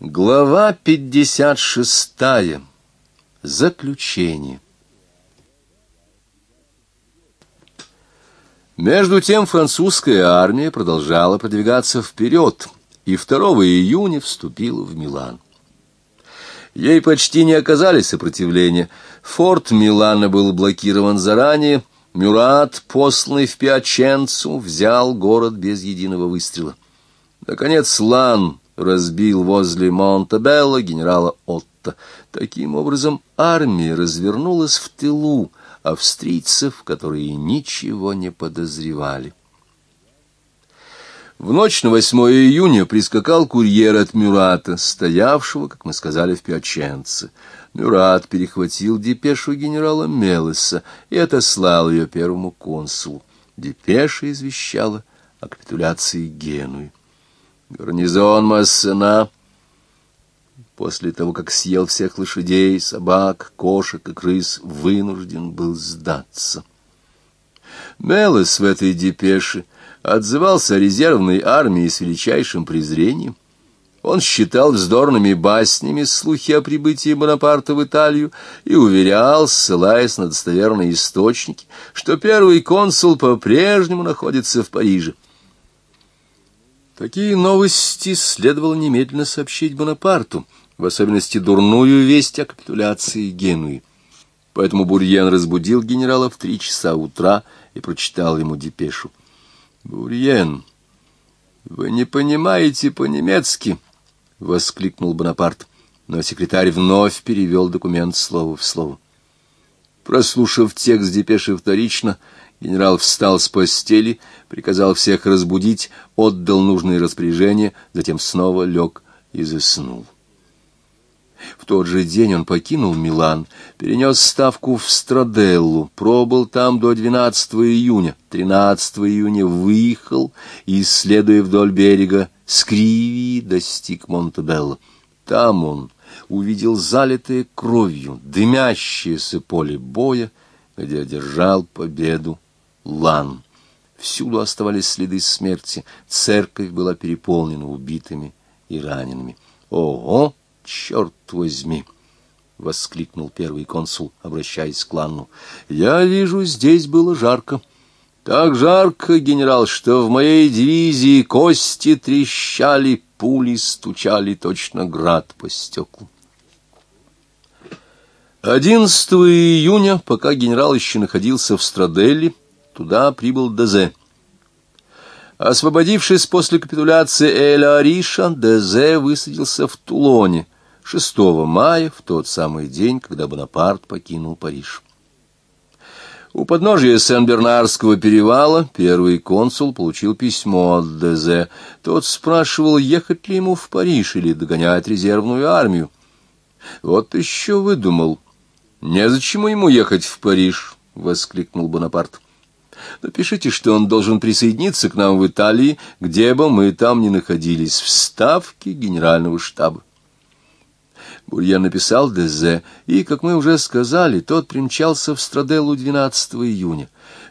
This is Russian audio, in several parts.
Глава 56. Заключение. Между тем французская армия продолжала продвигаться вперед, и 2 июня вступила в Милан. Ей почти не оказали сопротивления. Форт Милана был блокирован заранее, Мюрат, посланный в Пиаченцу, взял город без единого выстрела. Наконец Лан разбил возле Монтебелло генерала Отто. Таким образом, армия развернулась в тылу австрийцев, которые ничего не подозревали. В ночь на 8 июня прискакал курьер от Мюрата, стоявшего, как мы сказали, в Пиаченце. Мюрат перехватил депешу генерала Мелеса и отослал ее первому консулу. Депеша извещала о капитуляции Генуи. Гарнизон Массена, после того, как съел всех лошадей, собак, кошек и крыс, вынужден был сдаться. Мелос в этой депеше отзывался о резервной армии с величайшим презрением. Он считал вздорными баснями слухи о прибытии Бонапарта в Италию и уверял, ссылаясь на достоверные источники, что первый консул по-прежнему находится в Париже. Такие новости следовало немедленно сообщить Бонапарту, в особенности дурную весть о капитуляции Генуи. Поэтому Бурьен разбудил генерала в три часа утра и прочитал ему депешу. «Бурьен, вы не понимаете по-немецки?» — воскликнул Бонапарт, но секретарь вновь перевел документ слово в слово. Прослушав текст депеши вторично, Генерал встал с постели, приказал всех разбудить, отдал нужные распоряжения, затем снова лег и заснул. В тот же день он покинул Милан, перенес ставку в Страделлу, пробыл там до 12 июня. 13 июня выехал и, следуя вдоль берега Скривии, достиг Монтебелло. Там он увидел залитое кровью, дымящееся поле боя, где одержал победу Лан. Всюду оставались следы смерти. Церковь была переполнена убитыми и ранеными. «Ого, черт возьми!» — воскликнул первый консул, обращаясь к Ланну. «Я вижу, здесь было жарко. Так жарко, генерал, что в моей дивизии кости трещали, пули стучали, точно град по стеклу». 11 июня, пока генерал еще находился в Страделле, Туда прибыл Дезе. Освободившись после капитуляции Эля-Ариша, Дезе высадился в Тулоне 6 мая, в тот самый день, когда Бонапарт покинул Париж. У подножия Сен-Бернарского перевала первый консул получил письмо от Дезе. Тот спрашивал, ехать ли ему в Париж или догонять резервную армию. «Вот еще выдумал. Незачем ему ехать в Париж», — воскликнул Бонапарт. Напишите, что он должен присоединиться к нам в Италии, где бы мы там ни находились, в ставке генерального штаба. Бурьян написал Дезе, и, как мы уже сказали, тот примчался в Страделлу 12 июня.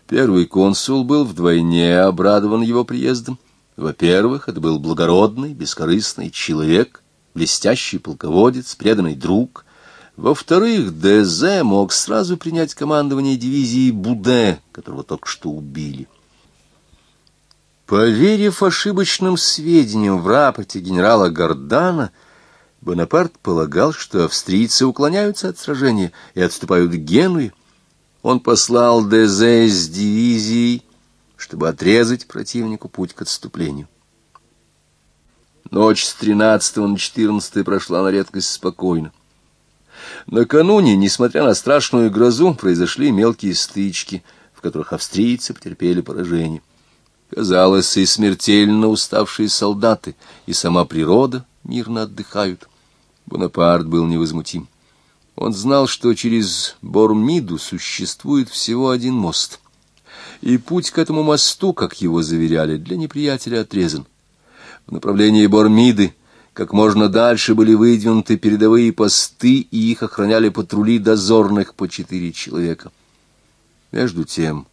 Первый консул был вдвойне обрадован его приездом. Во-первых, это был благородный, бескорыстный человек, блестящий полководец, преданный друг, во-вторых, ДЗ мог сразу принять командование дивизии Буде, которого только что убили. Поверив ошибочным сведениям в рапорте генерала Гордана, Бонапарт полагал, что австрийцы уклоняются от сражения и отступают к Генуе. Он послал ДЗ с дивизией, чтобы отрезать противнику путь к отступлению. Ночь с 13 на 14 прошла на редкость спокойно. Накануне, несмотря на страшную грозу, произошли мелкие стычки, в которых австрийцы потерпели поражение. Казалось, и смертельно уставшие солдаты, и сама природа мирно отдыхают. Бонапарт был невозмутим. Он знал, что через Бормиду существует всего один мост. И путь к этому мосту, как его заверяли, для неприятеля отрезан. В направлении Бормиды как можно дальше были выдвинуты передовые посты, и их охраняли патрули дозорных по четыре человека. Между тем,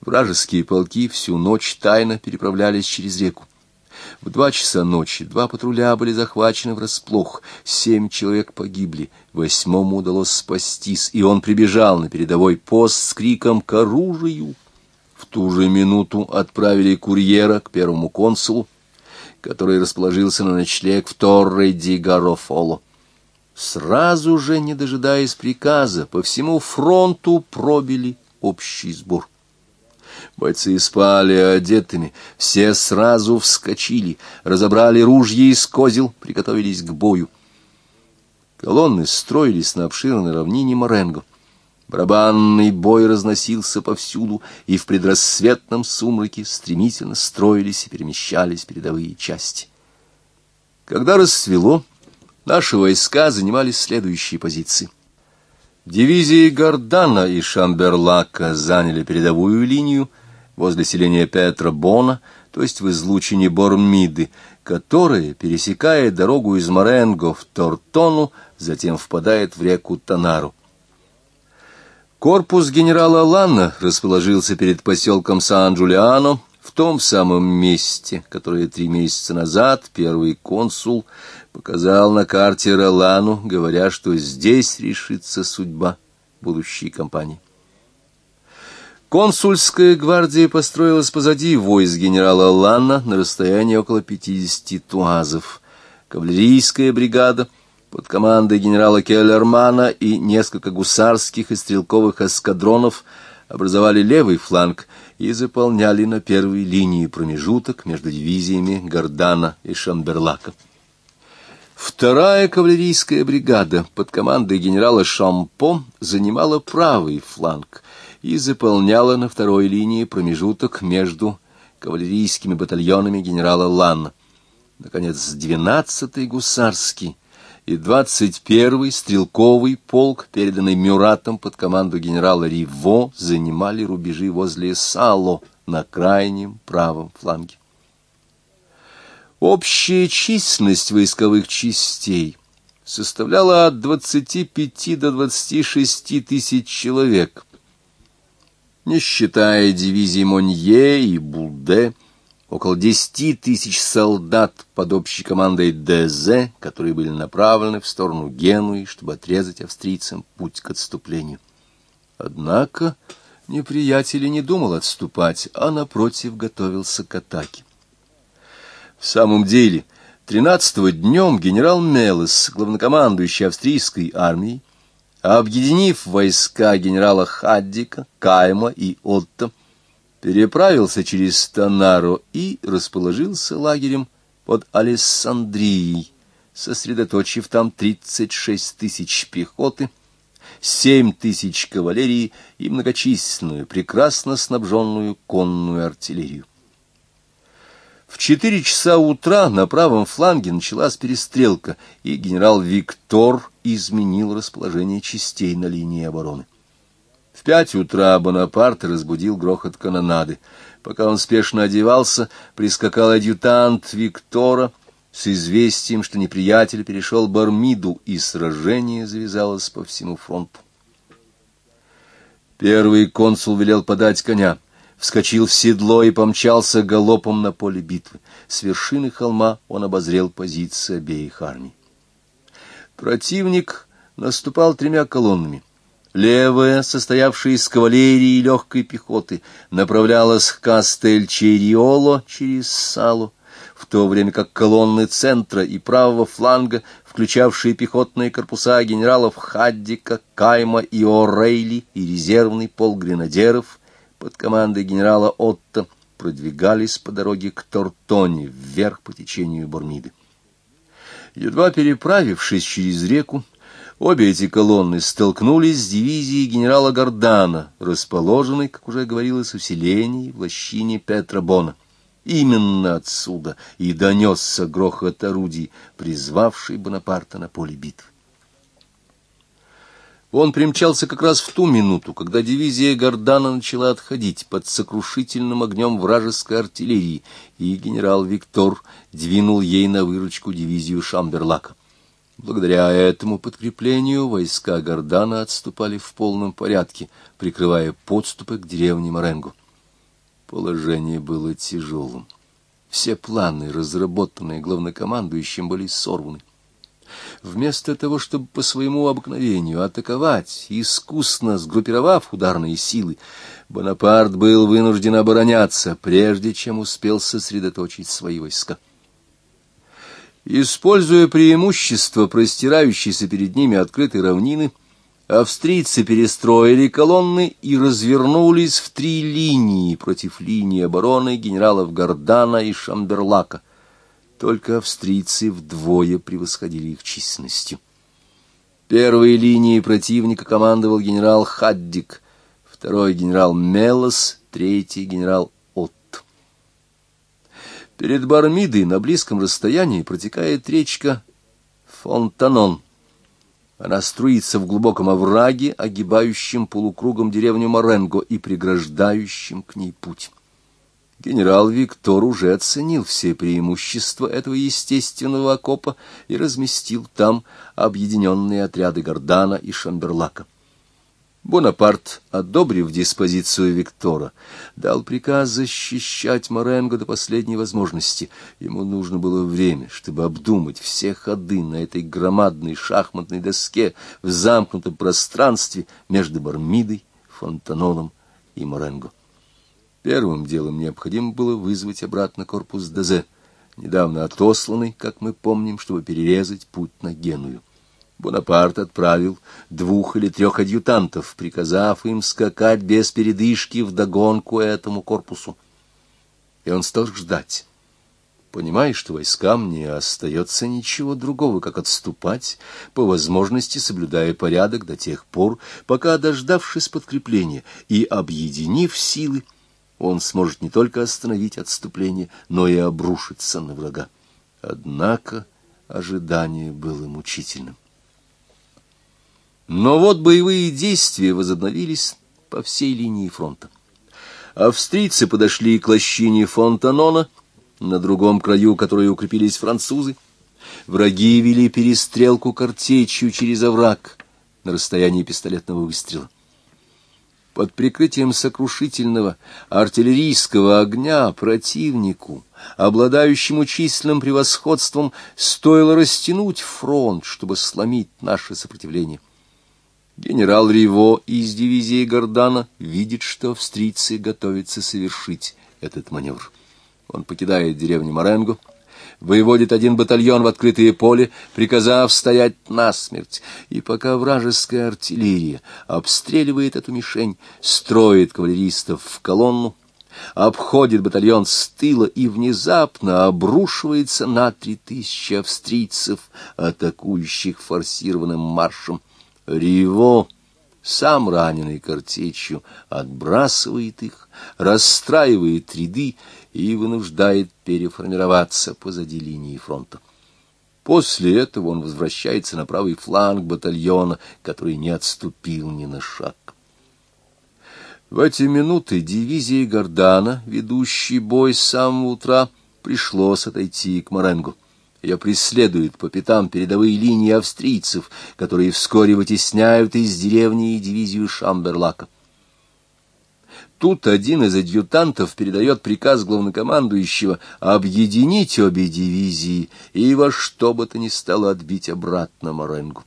вражеские полки всю ночь тайно переправлялись через реку. В два часа ночи два патруля были захвачены врасплох, семь человек погибли, восьмому удалось спастись, и он прибежал на передовой пост с криком «К оружию!». В ту же минуту отправили курьера к первому консулу, который расположился на ночлег в Торре ди Гарофоло. Сразу же, не дожидаясь приказа, по всему фронту пробили общий сбор. Бойцы спали одетыми, все сразу вскочили, разобрали ружья из козел, приготовились к бою. Колонны строились на обширной равнине Моренго. Барабанный бой разносился повсюду, и в предрассветном сумраке стремительно строились и перемещались передовые части. Когда расцвело, наши войска занимали следующие позиции. Дивизии Гордана и Шамберлака заняли передовую линию возле селения Петра Бона, то есть в излучине Бормиды, которая, пересекая дорогу из Моренго в Тортону, затем впадает в реку Танару. Корпус генерала Ланна расположился перед поселком Сан-Джулиано в том самом месте, которое три месяца назад первый консул показал на карте Ролану, говоря, что здесь решится судьба будущей кампании. Консульская гвардия построилась позади войск генерала Ланна на расстоянии около 50 туазов. Кавалерийская бригада — под командой генерала Келлермана и несколько гусарских и стрелковых эскадронов образовали левый фланг и заполняли на первой линии промежуток между дивизиями Гордана и Шамберлака. Вторая кавалерийская бригада под командой генерала Шампо занимала правый фланг и заполняла на второй линии промежуток между кавалерийскими батальонами генерала Ланна. Наконец, 12-й гусарский и 21-й стрелковый полк, переданный Мюратом под команду генерала Риво, занимали рубежи возле Сало на крайнем правом фланге. Общая численность войсковых частей составляла от 25 до 26 тысяч человек, не считая дивизий Монье и Булде, около десяти тысяч солдат под общей командой ДЗ, которые были направлены в сторону Генуи, чтобы отрезать австрийцам путь к отступлению. Однако неприятель не думал отступать, а, напротив, готовился к атаке. В самом деле, тринадцатого днем генерал Мелес, главнокомандующий австрийской армией, объединив войска генерала Хаддика, Кайма и Отто, переправился через Танару и расположился лагерем под Алессандрией, сосредоточив там 36 тысяч пехоты, 7 тысяч кавалерии и многочисленную, прекрасно снабженную конную артиллерию. В четыре часа утра на правом фланге началась перестрелка, и генерал Виктор изменил расположение частей на линии обороны. Пять утра Бонапарт разбудил грохот канонады. Пока он спешно одевался, прискакал адъютант Виктора с известием, что неприятель перешел Бармиду, и сражение завязалось по всему фронту. Первый консул велел подать коня, вскочил в седло и помчался галопом на поле битвы. С вершины холма он обозрел позиции обеих армий. Противник наступал тремя колоннами. Левая, состоявшая из кавалерии и легкой пехоты, направлялась к Кастель-Чериоло через Салу, в то время как колонны центра и правого фланга, включавшие пехотные корпуса генералов Хаддика, Кайма и О'Рейли и резервный пол гренадеров под командой генерала Отто, продвигались по дороге к Тортоне, вверх по течению Бормиды. Едва переправившись через реку, Обе эти колонны столкнулись с дивизией генерала Гордана, расположенной, как уже говорилось, в селении в лощине Петра Бона. Именно отсюда и донесся грохот орудий, призвавший Бонапарта на поле битвы. Он примчался как раз в ту минуту, когда дивизия Гордана начала отходить под сокрушительным огнем вражеской артиллерии, и генерал Виктор двинул ей на выручку дивизию Шамберлака. Благодаря этому подкреплению войска Гордана отступали в полном порядке, прикрывая подступы к деревне Моренгу. Положение было тяжелым. Все планы, разработанные главнокомандующим, были сорваны. Вместо того, чтобы по своему обыкновению атаковать, искусно сгруппировав ударные силы, Бонапарт был вынужден обороняться, прежде чем успел сосредоточить свои войска. Используя преимущество простирающейся перед ними открытой равнины, австрийцы перестроили колонны и развернулись в три линии против линии обороны генералов Гордана и Шамберлака. Только австрийцы вдвое превосходили их численностью. Первой линией противника командовал генерал Хаддик, второй генерал Мелос, третий генерал. Перед Бармидой на близком расстоянии протекает речка Фонтанон. Она струится в глубоком овраге, огибающем полукругом деревню Моренго и преграждающим к ней путь. Генерал Виктор уже оценил все преимущества этого естественного окопа и разместил там объединенные отряды Гордана и Шамберлака. Бонапарт, одобрив диспозицию Виктора, дал приказ защищать Моренго до последней возможности. Ему нужно было время, чтобы обдумать все ходы на этой громадной шахматной доске в замкнутом пространстве между Бармидой, Фонтаноном и Моренго. Первым делом необходимо было вызвать обратно корпус ДЗ, недавно отосланный, как мы помним, чтобы перерезать путь на Геную. Бонапарт отправил двух или трех адъютантов, приказав им скакать без передышки вдогонку этому корпусу. И он стал ждать, понимая, что войскам не остается ничего другого, как отступать, по возможности соблюдая порядок до тех пор, пока, дождавшись подкрепления и объединив силы, он сможет не только остановить отступление, но и обрушиться на врага. Однако ожидание было мучительным. Но вот боевые действия возобновились по всей линии фронта. Австрийцы подошли к лощине Фонтанона, на другом краю которой укрепились французы. Враги вели перестрелку картечью через овраг на расстоянии пистолетного выстрела. Под прикрытием сокрушительного артиллерийского огня противнику, обладающему численным превосходством, стоило растянуть фронт, чтобы сломить наше сопротивление. Генерал Риво из дивизии Гордана видит, что австрийцы готовятся совершить этот маневр. Он покидает деревню Маренго, выводит один батальон в открытое поле, приказав стоять насмерть, и пока вражеская артиллерия обстреливает эту мишень, строит кавалеристов в колонну, обходит батальон с тыла и внезапно обрушивается на три тысячи австрийцев, атакующих форсированным маршем. Риво, сам раненый картечью, отбрасывает их, расстраивает ряды и вынуждает переформироваться позади линии фронта. После этого он возвращается на правый фланг батальона, который не отступил ни на шаг. В эти минуты дивизии Гордана, ведущий бой с самого утра, пришлось отойти к Моренгу. Ее преследуют по пятам передовые линии австрийцев, которые вскоре вытесняют из деревни и дивизию Шамберлака. Тут один из адъютантов передает приказ главнокомандующего объединить обе дивизии и во что бы то ни стало отбить обратно Моренгу.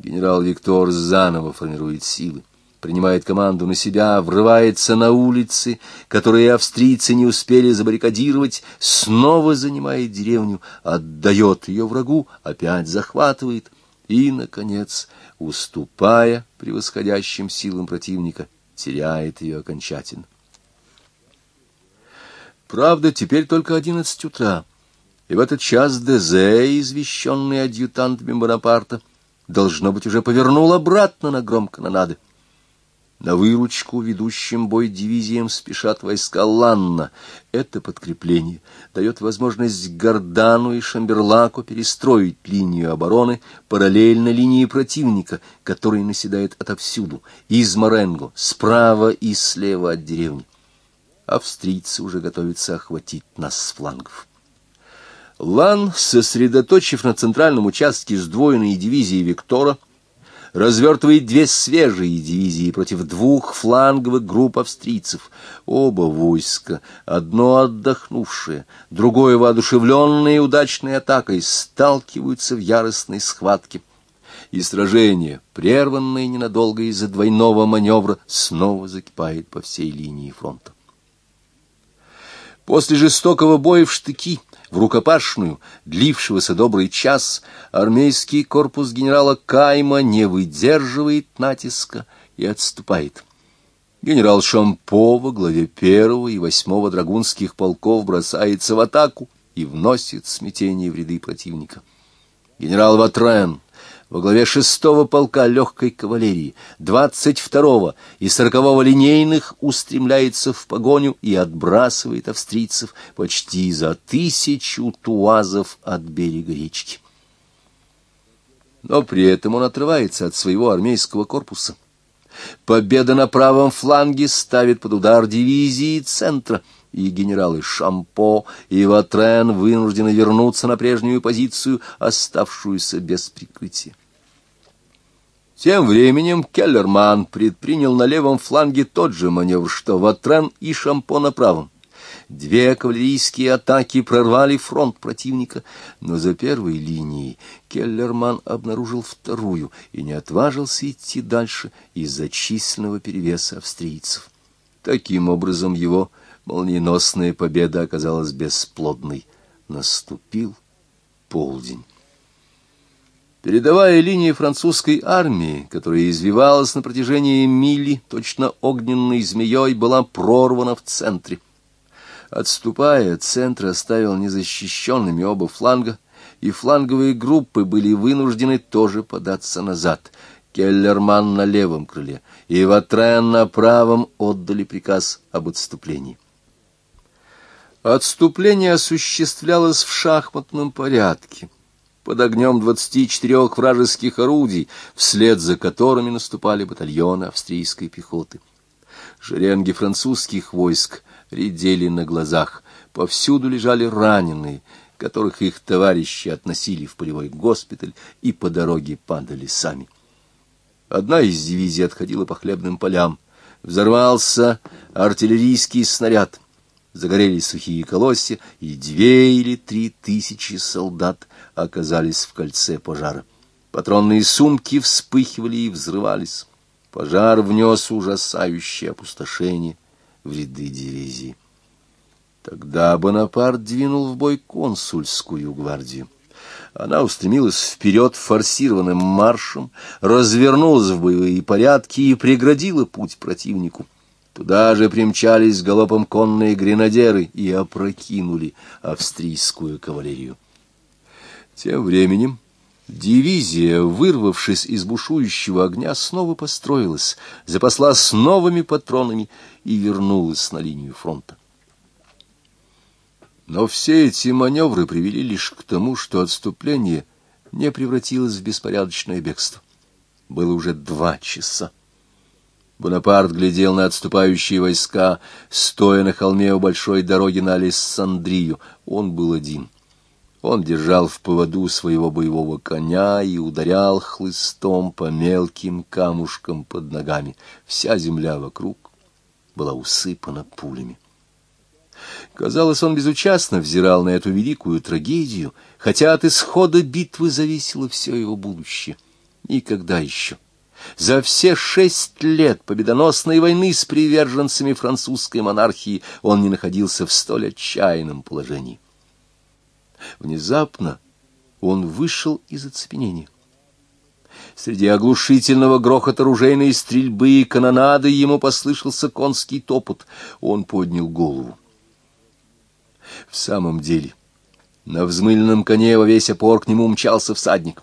Генерал Виктор заново формирует силы принимает команду на себя, врывается на улицы, которые австрийцы не успели забаррикадировать, снова занимает деревню, отдает ее врагу, опять захватывает и, наконец, уступая превосходящим силам противника, теряет ее окончательно. Правда, теперь только одиннадцать утра, и в этот час Дезе, извещенный адъютантами Бонапарта, должно быть, уже повернул обратно на гром канонады. На выручку ведущим бой дивизиям спешат войска Ланна. Это подкрепление дает возможность Гордану и Шамберлаку перестроить линию обороны параллельно линии противника, который наседает отовсюду, из Моренго, справа и слева от деревни. Австрийцы уже готовятся охватить нас с флангов. Лан, сосредоточив на центральном участке сдвоенные дивизии Виктора, развертывает две свежие дивизии против двух фланговых групп австрийцев. Оба войска, одно отдохнувшее, другое воодушевленное и удачной атакой, сталкиваются в яростной схватке. И сражение, прерванное ненадолго из-за двойного маневра, снова закипает по всей линии фронта. После жестокого боя в штыки в рукопашную, длившегося добрый час, армейский корпус генерала Кайма не выдерживает натиска и отступает. Генерал Шампо во главе первого и восьмого драгунских полков бросается в атаку и вносит смятение в ряды противника. Генерал Ватрен во главе шестого полка легкой кавалерии, двадцать второго и сорокового линейных устремляется в погоню и отбрасывает австрийцев почти за тысячу туазов от берега речки. Но при этом он отрывается от своего армейского корпуса. Победа на правом фланге ставит под удар дивизии центра — и генералы Шампо и Ватрен вынуждены вернуться на прежнюю позицию, оставшуюся без прикрытия. Тем временем Келлерман предпринял на левом фланге тот же маневр, что Ватрен и Шампо на правом. Две кавалерийские атаки прорвали фронт противника, но за первой линией Келлерман обнаружил вторую и не отважился идти дальше из-за численного перевеса австрийцев. Таким образом, его Молниеносная победа оказалась бесплодной. Наступил полдень. Передовая линия французской армии, которая извивалась на протяжении мили, точно огненной змеей, была прорвана в центре. Отступая, центр оставил незащищенными оба фланга, и фланговые группы были вынуждены тоже податься назад. Келлерман на левом крыле и Ватрен на правом отдали приказ об отступлении. Отступление осуществлялось в шахматном порядке, под огнем двадцати четырех вражеских орудий, вслед за которыми наступали батальоны австрийской пехоты. Шеренги французских войск редели на глазах, повсюду лежали раненые, которых их товарищи относили в полевой госпиталь и по дороге падали сами. Одна из дивизий отходила по хлебным полям. Взорвался артиллерийский снаряд — загорелись сухие колосья, и две или три тысячи солдат оказались в кольце пожара. Патронные сумки вспыхивали и взрывались. Пожар внес ужасающее опустошение в ряды дивизии. Тогда Бонапарт двинул в бой консульскую гвардию. Она устремилась вперед форсированным маршем, развернулась в боевые порядки и преградила путь противнику. Туда же примчались галопом конные гренадеры и опрокинули австрийскую кавалерию. Тем временем дивизия, вырвавшись из бушующего огня, снова построилась, запаслась новыми патронами и вернулась на линию фронта. Но все эти маневры привели лишь к тому, что отступление не превратилось в беспорядочное бегство. Было уже два часа. Бонапарт глядел на отступающие войска, стоя на холме у большой дороги на Алессандрию. Он был один. Он держал в поводу своего боевого коня и ударял хлыстом по мелким камушкам под ногами. Вся земля вокруг была усыпана пулями. Казалось, он безучастно взирал на эту великую трагедию, хотя от исхода битвы зависело все его будущее. Никогда еще за все шесть лет победоносной войны с приверженцами французской монархии он не находился в столь отчаянном положении. Внезапно он вышел из оцепенения. Среди оглушительного грохота ружейной стрельбы и канонады ему послышался конский топот. Он поднял голову. В самом деле, на взмыленном коне во весь опор к нему мчался всадник.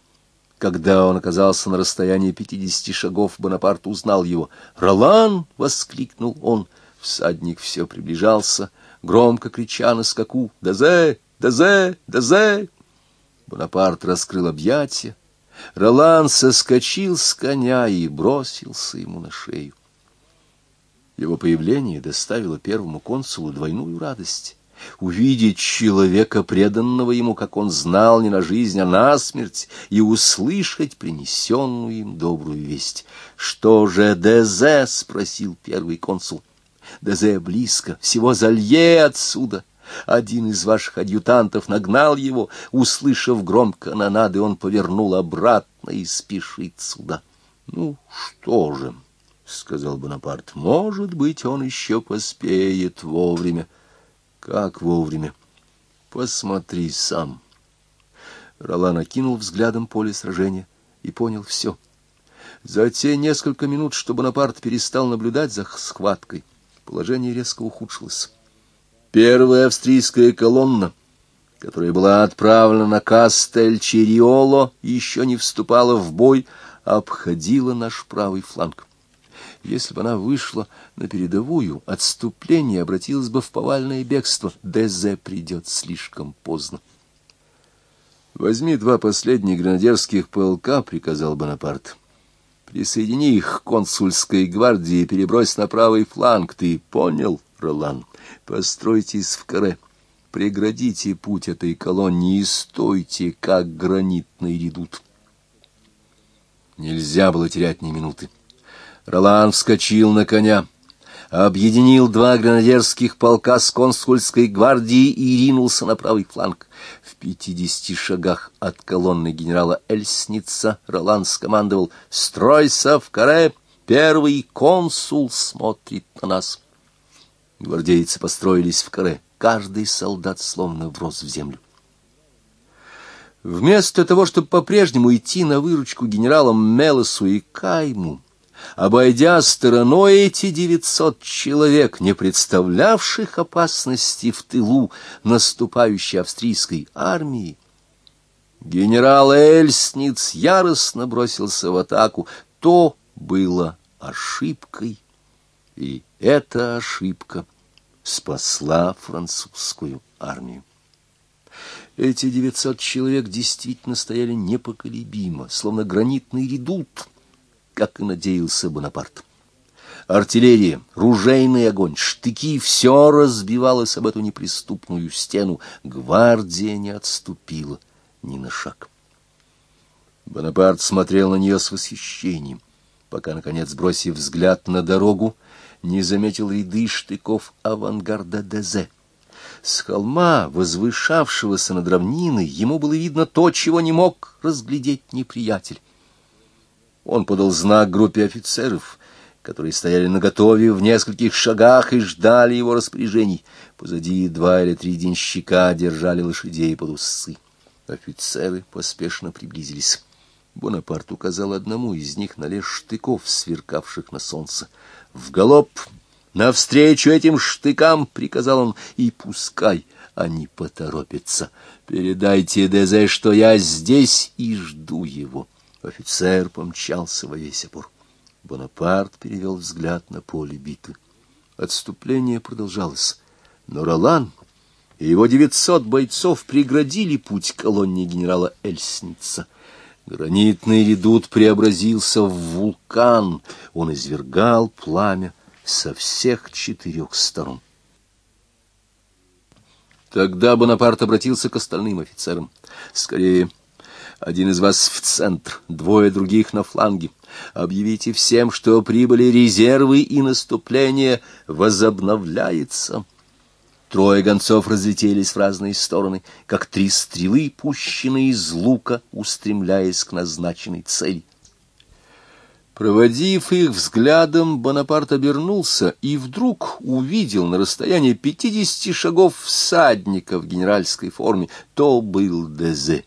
Когда он оказался на расстоянии пятидесяти шагов, Бонапарт узнал его. «Ролан!» — воскликнул он. Всадник все приближался, громко крича на скаку. «Дазе! Дазе! Дазе!» Бонапарт раскрыл объятия. Ролан соскочил с коня и бросился ему на шею. Его появление доставило первому консулу двойную радость. Увидеть человека, преданного ему, как он знал, не на жизнь, а на смерть, и услышать принесенную им добрую весть. «Что же Дезе?» — спросил первый консул. «Дезе близко, всего залье отсюда». Один из ваших адъютантов нагнал его, услышав громко канонады, он повернул обратно и спешит сюда. — Ну, что же, — сказал Бонапарт, — может быть, он еще поспеет вовремя. Как вовремя? Посмотри сам. Ролан окинул взглядом поле сражения и понял все. За те несколько минут, что Бонапарт перестал наблюдать за схваткой, положение резко ухудшилось. Первая австрийская колонна, которая была отправлена на Кастель-Чериоло, еще не вступала в бой, обходила наш правый фланг. Если бы она вышла на передовую, отступление обратилось бы в повальное бегство. Дезе придет слишком поздно. «Возьми два последних гранадерских полка», — приказал Бонапарт. «Присоедини их к консульской гвардии и перебрось на правый фланг. Ты понял, Ролан? Постройтесь в каре, преградите путь этой колонне и стойте, как гранитный редут». Нельзя было терять ни минуты. Ролан вскочил на коня, объединил два гранадерских полка с консульской гвардией и ринулся на правый фланг. В пятидесяти шагах от колонны генерала Эльсница Ролан скомандовал «Стройся в каре! Первый консул смотрит на нас!» Гвардейцы построились в каре. Каждый солдат словно врос в землю. Вместо того, чтобы по-прежнему идти на выручку генералам Мелосу и Кайму, обойдя стороной эти девятьсот человек, не представлявших опасности в тылу наступающей австрийской армии, генерал Эльсниц яростно бросился в атаку. То было ошибкой, и эта ошибка спасла французскую армию. Эти девятьсот человек действительно стояли непоколебимо, словно гранитный редут — как и надеялся Бонапарт. Артиллерия, ружейный огонь, штыки — все разбивалось об эту неприступную стену. Гвардия не отступила ни на шаг. Бонапарт смотрел на нее с восхищением, пока, наконец, бросив взгляд на дорогу, не заметил ряды штыков авангарда Дезе. С холма, возвышавшегося над равниной, ему было видно то, чего не мог разглядеть неприятель. Он подал знак группе офицеров, которые стояли наготове в нескольких шагах и ждали его распоряжений. Позади два или три денщика держали лошадей под усы. Офицеры поспешно приблизились. Бонапарт указал одному из них на лес штыков, сверкавших на солнце. «В галоп! Навстречу этим штыкам!» — приказал он. «И пускай они поторопятся. Передайте Дезе, что я здесь и жду его». Офицер помчался во весь опор. Бонапарт перевел взгляд на поле битвы. Отступление продолжалось, но Ролан и его девятьсот бойцов преградили путь колонне генерала Эльсница. Гранитный редут преобразился в вулкан, он извергал пламя со всех четырех сторон. Тогда Бонапарт обратился к остальным офицерам. «Скорее!» Один из вас в центр, двое других на фланге. Объявите всем, что прибыли резервы и наступление возобновляется. Трое гонцов разлетелись в разные стороны, как три стрелы, пущенные из лука, устремляясь к назначенной цели. Проводив их взглядом, Бонапарт обернулся и вдруг увидел на расстоянии пятидесяти шагов всадника в генеральской форме. То был Дезе.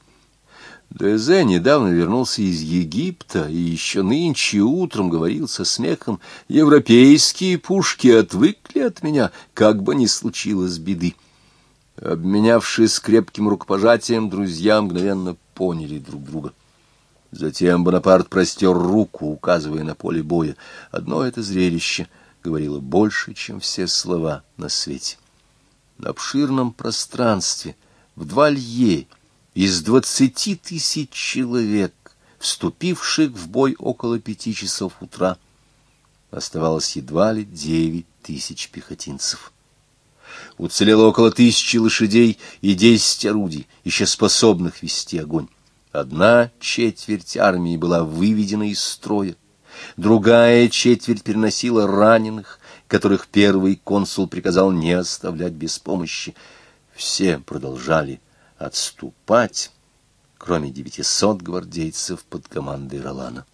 Дезе недавно вернулся из Египта и еще нынче утром говорил со смехом, «Европейские пушки отвыкли от меня, как бы ни случилось беды». Обменявшись крепким рукопожатием, друзья мгновенно поняли друг друга. Затем Бонапарт простер руку, указывая на поле боя. Одно это зрелище говорило больше, чем все слова на свете. На обширном пространстве, в два лье, из двадцати тысяч человек, вступивших в бой около пяти часов утра, оставалось едва ли девять тысяч пехотинцев. Уцелело около тысячи лошадей и десять орудий, еще способных вести огонь. Одна четверть армии была выведена из строя, другая четверть переносила раненых, которых первый консул приказал не оставлять без помощи. Все продолжали отступать, кроме девятисот гвардейцев под командой Ролана.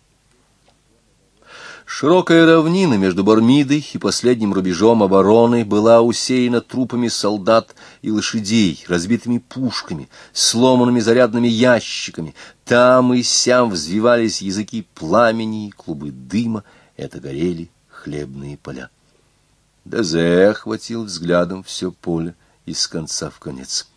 Широкая равнина между Бармидой и последним рубежом обороны была усеяна трупами солдат и лошадей, разбитыми пушками, сломанными зарядными ящиками. Там и сям взвивались языки пламени и клубы дыма. Это горели хлебные поля. Дезе охватил взглядом все поле из конца в конец. —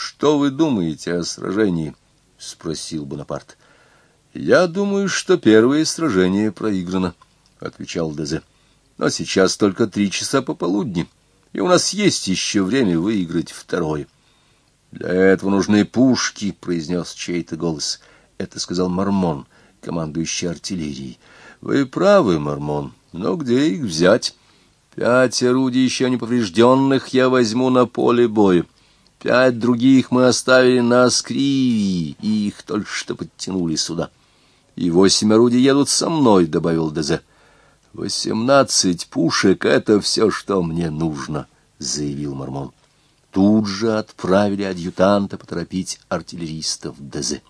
Что вы думаете о сражении? — спросил Бонапарт. — Я думаю, что первое сражение проиграно, — отвечал Дезе. — Но сейчас только три часа пополудни, и у нас есть еще время выиграть второе. — Для этого нужны пушки, — произнес чей-то голос. Это сказал Мормон, командующий артиллерией. — Вы правы, Мормон, но где их взять? Пять орудий еще не поврежденных я возьму на поле боя. Пять других мы оставили на Аскривии, и их только что подтянули сюда. И восемь орудий едут со мной, — добавил Дезе. Восемнадцать пушек — это все, что мне нужно, — заявил Мормон. Тут же отправили адъютанта поторопить артиллеристов Дезе.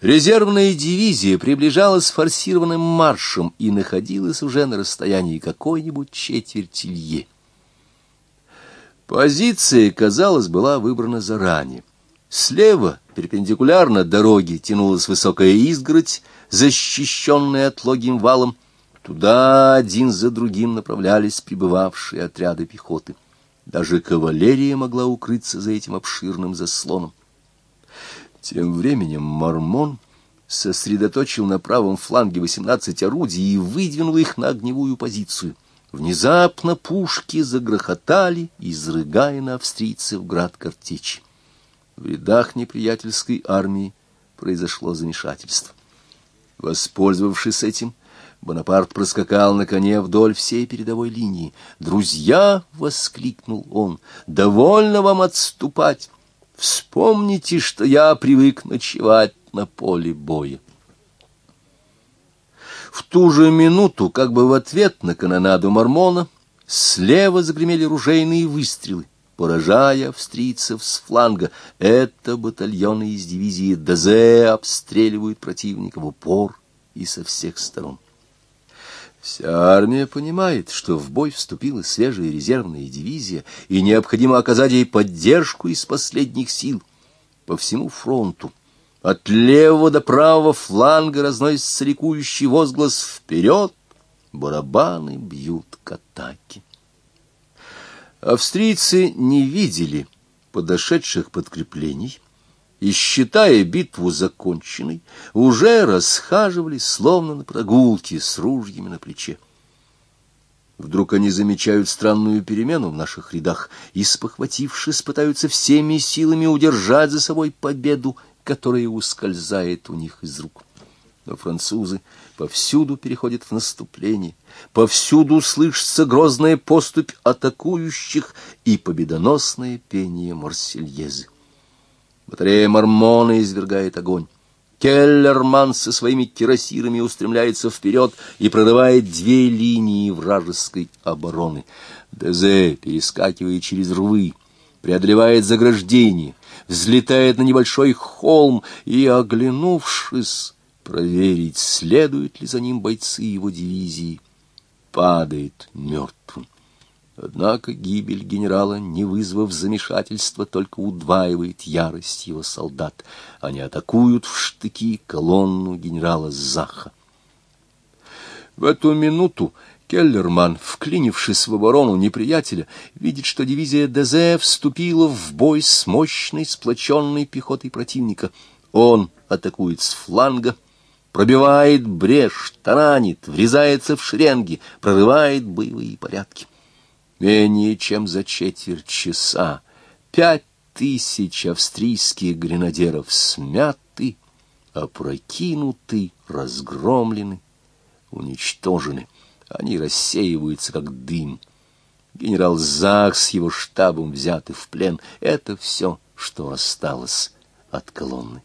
Резервная дивизия приближалась форсированным маршем и находилась уже на расстоянии какой-нибудь четверти лье. Позиция, казалось, была выбрана заранее. Слева, перпендикулярно дороге, тянулась высокая изгородь, защищенная отлогим валом. Туда один за другим направлялись прибывавшие отряды пехоты. Даже кавалерия могла укрыться за этим обширным заслоном. Тем временем Мормон сосредоточил на правом фланге восемнадцать орудий и выдвинул их на огневую позицию. Внезапно пушки загрохотали, изрыгая на австрийцев град картечи. В рядах неприятельской армии произошло замешательство. Воспользовавшись этим, Бонапарт проскакал на коне вдоль всей передовой линии. «Друзья!» — воскликнул он. «Довольно вам отступать! Вспомните, что я привык ночевать на поле боя. В ту же минуту, как бы в ответ на канонаду Мормона, слева загремели ружейные выстрелы, поражая австрийцев с фланга. Это батальоны из дивизии ДЗ обстреливают противника в упор и со всех сторон. Вся армия понимает, что в бой вступила свежая резервная дивизия, и необходимо оказать ей поддержку из последних сил. По всему фронту, от левого до правого фланга разносится ликующий возглас «Вперед!» Барабаны бьют к атаке. Австрийцы не видели подошедших подкреплений, и, считая битву законченной, уже расхаживали, словно на прогулке, с ружьями на плече. Вдруг они замечают странную перемену в наших рядах и, спохватившись, пытаются всеми силами удержать за собой победу, которая ускользает у них из рук. Но французы повсюду переходят в наступление, повсюду слышится грозная поступь атакующих и победоносное пение Марсельезы. Батарея Мормона извергает огонь. Келлерман со своими кирасирами устремляется вперед и прорывает две линии вражеской обороны. Дезе перескакивает через рвы, преодолевает заграждение, взлетает на небольшой холм и, оглянувшись, проверить, следуют ли за ним бойцы его дивизии, падает мертвым. Однако гибель генерала, не вызвав замешательства, только удваивает ярость его солдат. Они атакуют в штыки колонну генерала Заха. В эту минуту Келлерман, вклинившись в оборону неприятеля, видит, что дивизия ДЗ вступила в бой с мощной сплоченной пехотой противника. Он атакует с фланга, пробивает брешь, таранит, врезается в шеренги, прорывает боевые порядки. Менее чем за четверть часа пять тысяч австрийских гренадеров смяты, опрокинуты, разгромлены, уничтожены. Они рассеиваются, как дым. Генерал Зак с его штабом взяты в плен. Это все, что осталось от колонны.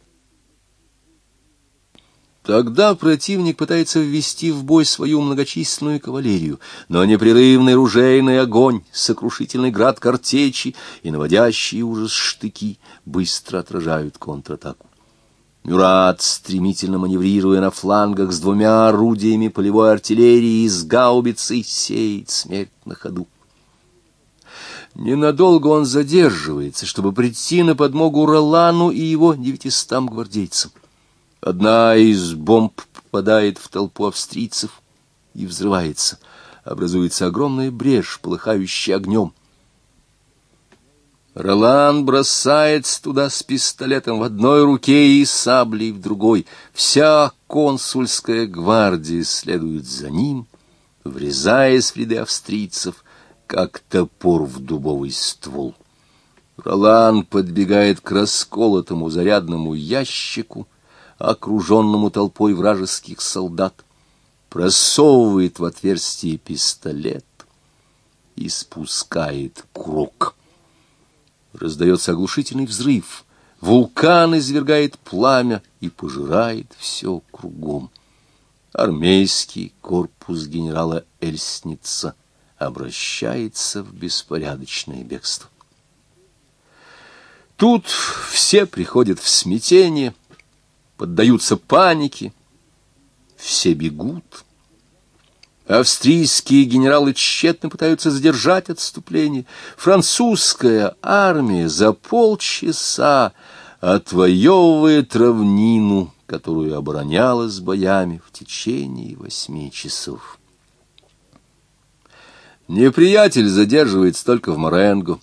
Тогда противник пытается ввести в бой свою многочисленную кавалерию, но непрерывный ружейный огонь, сокрушительный град картечи и наводящий ужас штыки быстро отражают контратаку. Мюрат, стремительно маневрируя на флангах с двумя орудиями полевой артиллерии и с гаубицей, сеет смерть на ходу. Ненадолго он задерживается, чтобы прийти на подмогу Ролану и его девятистам гвардейцам. Одна из бомб попадает в толпу австрийцев и взрывается. Образуется огромная брешь, полыхающая огнем. Ролан бросается туда с пистолетом в одной руке и саблей в другой. Вся консульская гвардия следует за ним, врезаясь в ряды австрийцев, как топор в дубовый ствол. Ролан подбегает к расколотому зарядному ящику, окруженному толпой вражеских солдат, просовывает в отверстие пистолет и спускает курок. Раздается оглушительный взрыв, вулкан извергает пламя и пожирает все кругом. Армейский корпус генерала Эльсница обращается в беспорядочное бегство. Тут все приходят в смятение — поддаются панике, все бегут. Австрийские генералы тщетно пытаются задержать отступление. Французская армия за полчаса отвоевывает равнину, которую обороняла с боями в течение восьми часов. Неприятель задерживается только в Моренго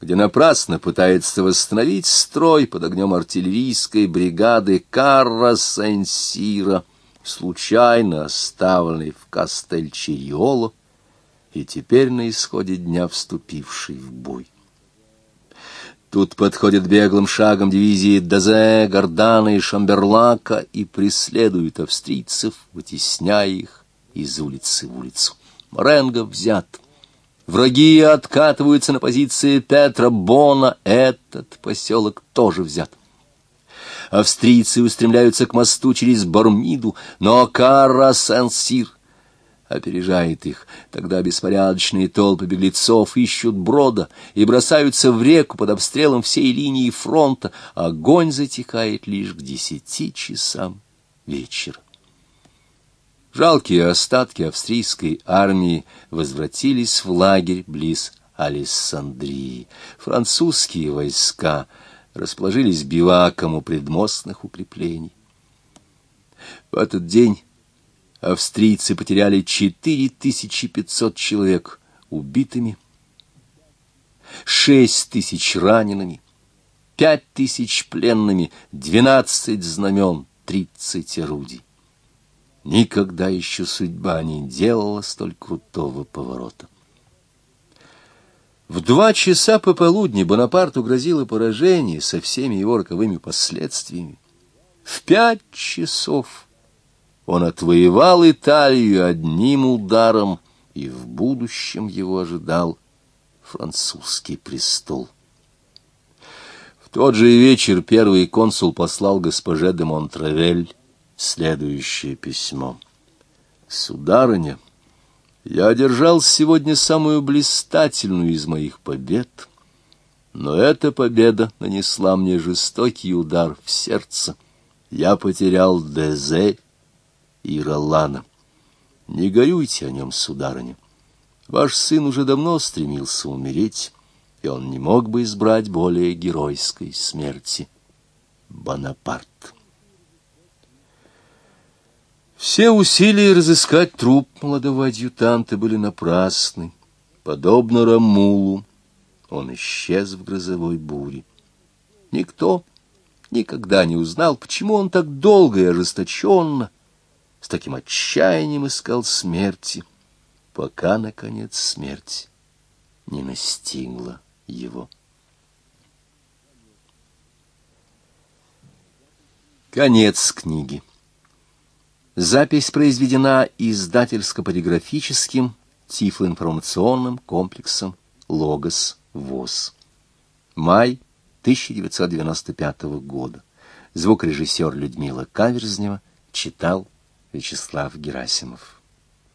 где напрасно пытается восстановить строй под огнем артиллерийской бригады Карра Сен-Сира, случайно оставленной в Кастель-Чириоло и теперь на исходе дня вступивший в бой. Тут подходят беглым шагом дивизии Дазе, Гордана и Шамберлака и преследуют австрийцев, вытесняя их из улицы в улицу. Моренго взят. Враги откатываются на позиции Петра Бона. Этот поселок тоже взят. Австрийцы устремляются к мосту через Бармиду, но Сен-Сир опережает их. Тогда беспорядочные толпы беглецов ищут брода и бросаются в реку под обстрелом всей линии фронта. Огонь затихает лишь к десяти часам вечера. Жалкие остатки австрийской армии возвратились в лагерь близ Алессандрии. Французские войска расположились биваком у предмостных укреплений. В этот день австрийцы потеряли 4500 человек убитыми, 6 тысяч ранеными, 5 тысяч пленными, 12 знамен, 30 орудий. Никогда еще судьба не делала столь крутого поворота. В два часа пополудни Бонапарту грозило поражение со всеми его роковыми последствиями. В пять часов он отвоевал Италию одним ударом, и в будущем его ожидал французский престол. В тот же вечер первый консул послал госпоже де Монтравель следующее письмо. «Сударыня, я одержал сегодня самую блистательную из моих побед, но эта победа нанесла мне жестокий удар в сердце. Я потерял Дезе и Ролана. Не горюйте о нем, сударыня. Ваш сын уже давно стремился умереть, и он не мог бы избрать более геройской смерти. Бонапарт. Все усилия разыскать труп молодого адъютанта были напрасны. Подобно Рамулу, он исчез в грозовой буре. Никто никогда не узнал, почему он так долго и ожесточенно, с таким отчаянием искал смерти, пока, наконец, смерть не настигла его. Конец книги. Запись произведена издательско-полиграфическим тифлоинформационным комплексом «Логос ВОЗ». Май 1995 года. Звукорежиссер Людмила Каверзнева читал Вячеслав Герасимов.